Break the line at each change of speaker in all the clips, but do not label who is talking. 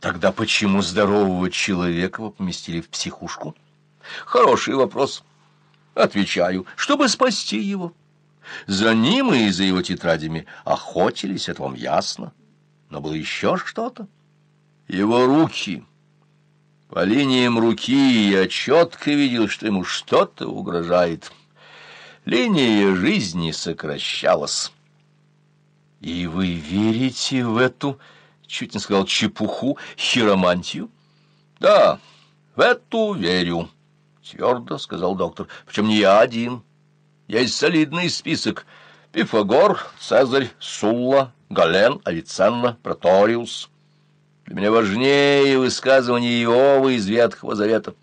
Тогда почему здорового человека поместили в психушку? Хороший вопрос. Отвечаю, чтобы спасти его. За ним и за его тетрадями охотились, это вам ясно. Но было еще что-то. Его руки. По линиям руки я четко видел, что ему что-то угрожает. Линия жизни сокращалась. И вы верите в эту, чуть не сказал, чепуху, хиромантию? Да, в эту верю, твердо сказал доктор. Причем не я один. Есть солидный список. Пифагор, Цезарь, Сулла, Гален, Авиценна, Проториус. Для меня важнее высказывание Иова из Ветхого Завета.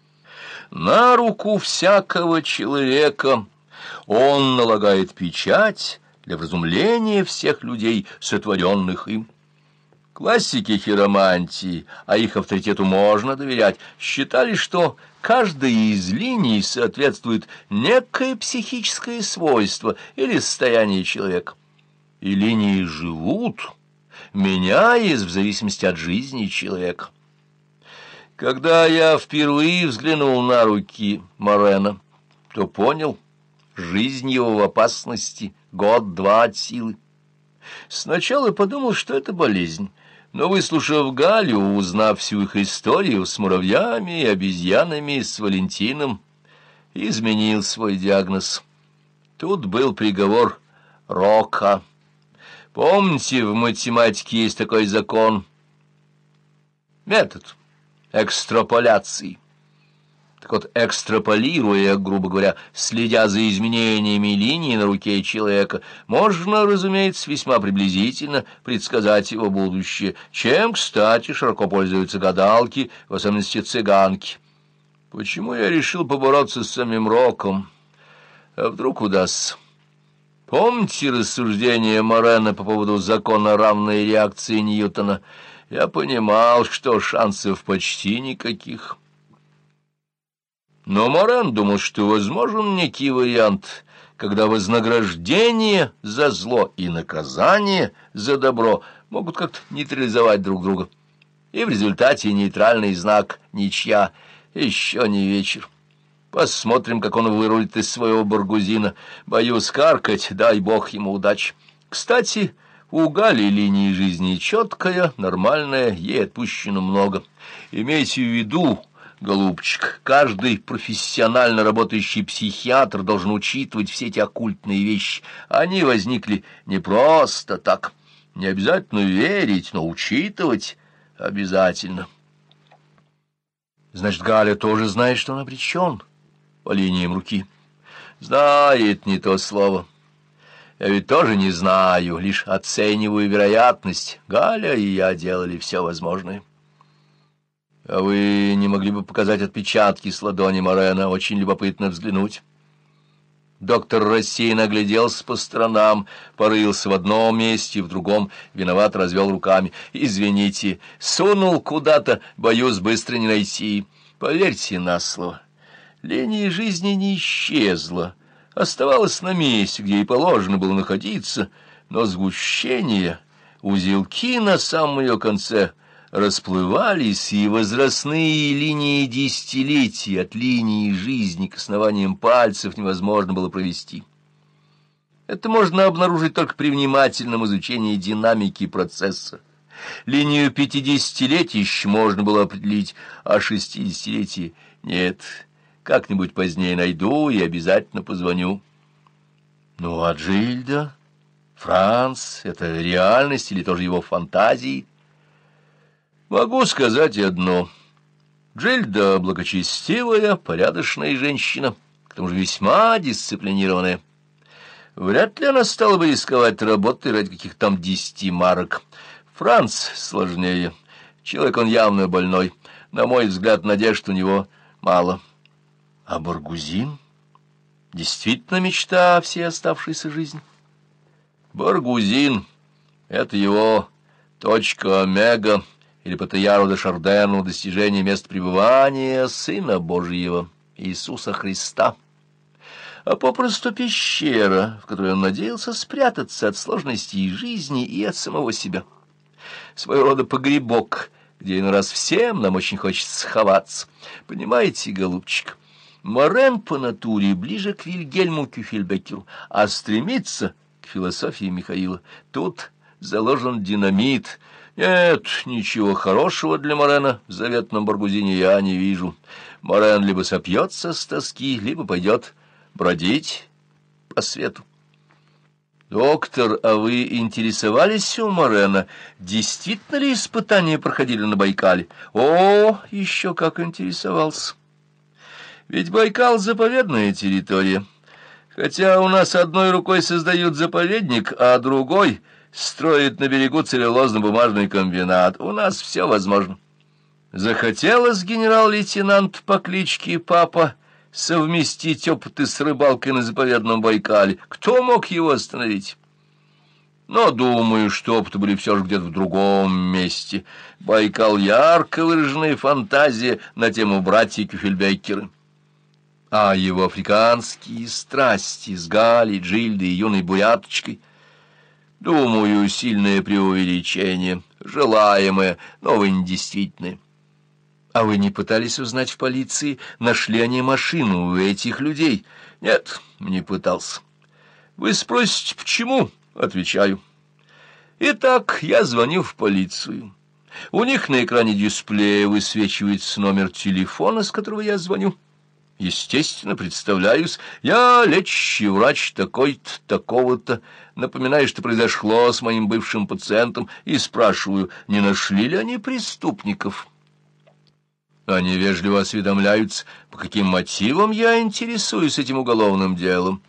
На руку всякого человека он налагает печать для вразумления всех людей, сотворенных им. Классики хиромантии, а их авторитету можно доверять, считали, что каждая из линий соответствует некое психическое свойство или состояние человека. И линии живут меняясь в зависимости от жизни человека. Когда я впервые взглянул на руки Морена, то понял, жизнь его в опасности, год-два от силы. Сначала подумал, что это болезнь, но, выслушав Галю, узнав всю их историю с муравьями и обезьянами, с Валентином, изменил свой диагноз. Тут был приговор Рока. Помните, в математике есть такой закон? Метод экстраполяции. Так вот, экстраполируя, грубо говоря, следя за изменениями линии на руке человека, можно, разумеется, весьма приблизительно предсказать его будущее, чем, кстати, широко пользуются гадалки, в особенности цыганки. Почему я решил побороться с самим Роком? А вдруг удастся? Помните рассуждение Морена по поводу закона равной реакции Ньютона? Я понимал, что шансов почти никаких. Но Морен думал, что возможен некий вариант, когда вознаграждение за зло и наказание за добро могут как-то нейтрализовать друг друга. И в результате нейтральный знак «ничья» еще не вечер. Посмотрим, как он вырулит из своего баргузина. Боюсь каркать, дай бог ему удачи. Кстати, у Гали линии жизни четкая, нормальная, ей отпущено много. Имейте в виду, голубчик, каждый профессионально работающий психиатр должен учитывать все эти оккультные вещи. Они возникли не просто так. Не обязательно верить, но учитывать обязательно. Значит, Галя тоже знает, что он обречен по линиям руки. Знает не то слово. Я ведь тоже не знаю, лишь оцениваю вероятность. Галя и я делали все возможное. А вы не могли бы показать отпечатки с ладони Морена? Очень любопытно взглянуть. Доктор рассеянно огляделся по сторонам, порылся в одном месте, в другом, виноват развел руками. «Извините, сунул куда-то, боюсь быстро не найти. Поверьте на слово». Линия жизни не исчезла, оставалась на месте, где и положено было находиться, но сгущение, узелки на самом ее конце расплывались, и возрастные линии десятилетий от линии жизни к основаниям пальцев невозможно было провести. Это можно обнаружить только при внимательном изучении динамики процесса. Линию пятидесятилетий еще можно было определить, а шестидесятилетие нет — как-нибудь позднее найду и обязательно позвоню. Ну, а Джильда? Франц? Это реальность или тоже его фантазии? Могу сказать одно. Джильда благочестивая, порядочная женщина, к тому же весьма дисциплинированная. Вряд ли она стала бы рисковать работой ради каких-то там десяти марок. Франц сложнее. Человек он явно больной. На мой взгляд, надежд у него мало. А Баргузин? Действительно мечта всей оставшейся жизни? Баргузин — это его точка омега, или по Таяру де Шардену достижение мест пребывания Сына Божьего, Иисуса Христа, а попросту пещера, в которой он надеялся спрятаться от сложностей жизни и от самого себя. Своего рода погребок, где иной раз всем нам очень хочется сховаться. Понимаете, голубчик, Морен по натуре ближе к Вильгельму Кюхельбекеру, а стремится к философии Михаила. Тут заложен динамит. Нет, ничего хорошего для Морена в заветном Баргузине я не вижу. Морен либо сопьется с тоски, либо пойдет бродить по свету. «Доктор, а вы интересовались у Морена, действительно ли испытания проходили на Байкале?» «О, еще как интересовался!» «Ведь Байкал — заповедная территория. Хотя у нас одной рукой создают заповедник, а другой строят на берегу целлюлозно-бумажный комбинат. У нас все возможно». Захотелось генерал-лейтенант по кличке Папа совместить опыты с рыбалкой на заповедном Байкале. Кто мог его остановить? Но думаю, что опыты были все же где-то в другом месте. Байкал — ярко выраженная фантазия на тему братья Кюфельбеккеры. А его африканские страсти с Галей, Джильдой и юной буряточкой — думаю, сильное преувеличение, желаемое, но недействительное. А вы не пытались узнать в полиции, нашли они машину у этих людей? Нет, не пытался. Вы спросите, почему? Отвечаю. Итак, я звоню в полицию. У них на экране дисплея высвечивается номер телефона, с которого я звоню. Естественно, представляюсь, я лечащий врач такой-то, такого-то, напоминаю, что произошло с моим бывшим пациентом, и спрашиваю, не нашли ли они преступников. Они вежливо осведомляются, по каким мотивам я интересуюсь этим уголовным делом.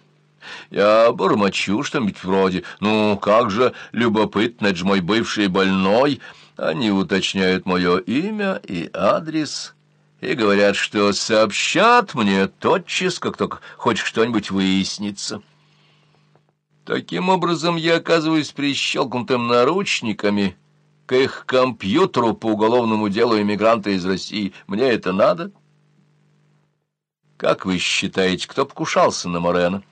Я бормочу что-нибудь вроде «Ну, как же, любопытно, это же мой бывший больной». Они уточняют мое имя и адрес и говорят, что сообщат мне тотчас, как только хоть что-нибудь выяснится. Таким образом, я оказываюсь прищелкнутым наручниками — к их компьютеру по уголовному делу иммигранта из России. Мне это надо? Как вы считаете, кто покушался на Морена?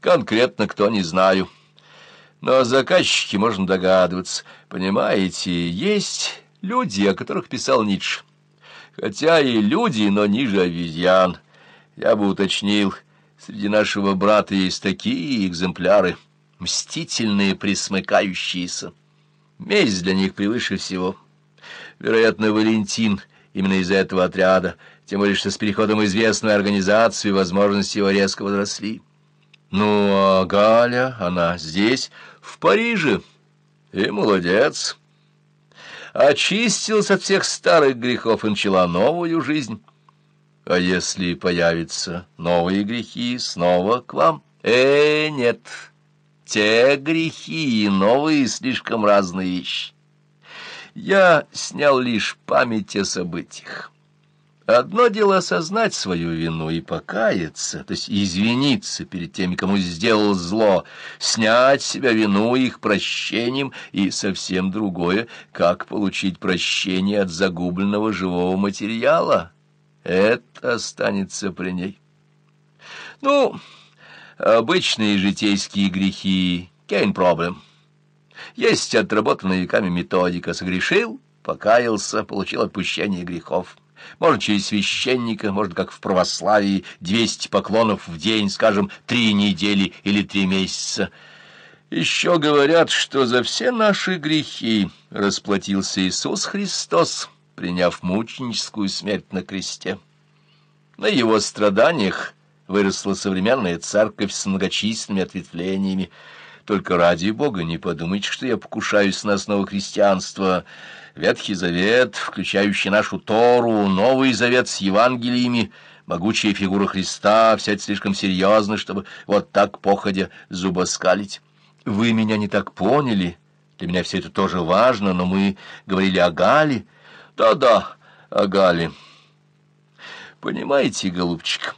Конкретно кто, не знаю. Но о заказчике можно догадываться. Понимаете, есть люди, о которых писал Ницше. Хотя и люди, но ниже обезьян. Я бы уточнил, среди нашего брата есть такие экземпляры, мстительные, присмыкающиеся. Месть для них превыше всего. Вероятно, Валентин именно из этого отряда, тем более что с переходом в известную организацию возможности его резко возросли. Ну, а Галя, она здесь, в Париже, и молодец. Очистилась от всех старых грехов и начала новую жизнь. А если появятся новые грехи, снова к вам? Э, нет, — те грехи и новые слишком разные вещи. Я снял лишь память о событиях. Одно дело осознать свою вину и покаяться, то есть извиниться перед теми, кому сделал зло, снять с себя вину их прощением, и совсем другое, как получить прощение от загубленного живого материала. Это останется при ней. Ну... Обычные житейские грехи, кейн проблем. Есть отработанная веками методика. Согрешил, покаялся, получил отпущение грехов. Можно через священника, можно, как в православии, двести поклонов в день, скажем, три недели или три месяца. Еще говорят, что за все наши грехи расплатился Иисус Христос, приняв мученическую смерть на кресте. На его страданиях выросла современная церковь с многочисленными ответвлениями. Только ради Бога не подумайте, что я покушаюсь на основу христианства. Ветхий Завет, включающий нашу Тору, Новый Завет с Евангелиями, могучая фигура Христа, вся это слишком серьезно, чтобы вот так походя зубоскалить. Вы меня не так поняли. Для меня все это тоже важно, но мы говорили о Гале. Да-да, о Гале. Понимаете, голубчик...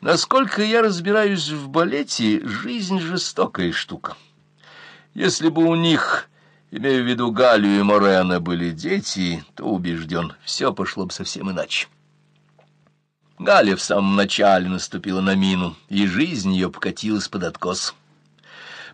Насколько я разбираюсь в балете, жизнь жестокая штука. Если бы у них, имею в виду Галю и Морена, были дети, то, убежден, все пошло бы совсем иначе. Галя в самом начале наступила на мину, и жизнь ее покатилась под откос.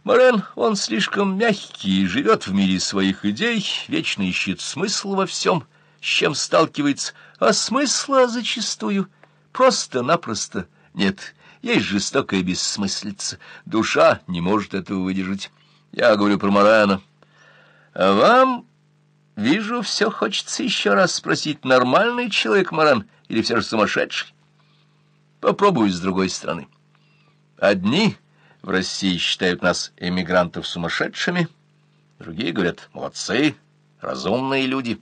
Морен, он слишком мягкий, живет в мире своих идей, вечно ищет смысл во всем с чем сталкивается, а смысла зачастую просто-напросто нет. Есть жестокая бессмыслица. Душа не может этого выдержать. Я говорю про Морена. А вам, вижу, все хочется еще раз спросить, нормальный человек Морен или все же сумасшедший? Попробую с другой стороны. Одни в России считают нас эмигрантов сумасшедшими, другие говорят «молодцы, разумные люди».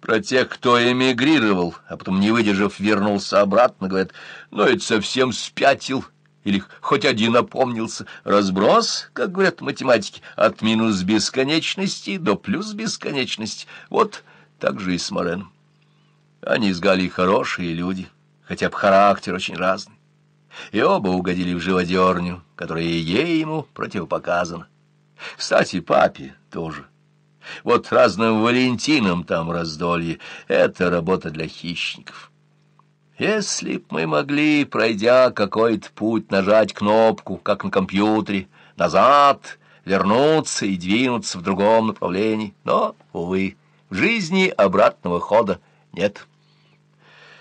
Про тех, кто эмигрировал, а потом, не выдержав, вернулся обратно, говорят, ну, это совсем спятил, или хоть один опомнился. Разброс, как говорят математики, от минус бесконечности до плюс бесконечности. Вот так же и с Мореном. Они с Галей хорошие люди, хотя бы характер очень разный. И оба угодили в живодерню, которая ей ему противопоказана. Кстати, папе тоже. Вот разным Валентинам там раздолье — это работа для хищников. Если б мы могли, пройдя какой-то путь, нажать кнопку, как на компьютере, назад, вернуться и двинуться в другом направлении, но, увы, в жизни обратного хода нет.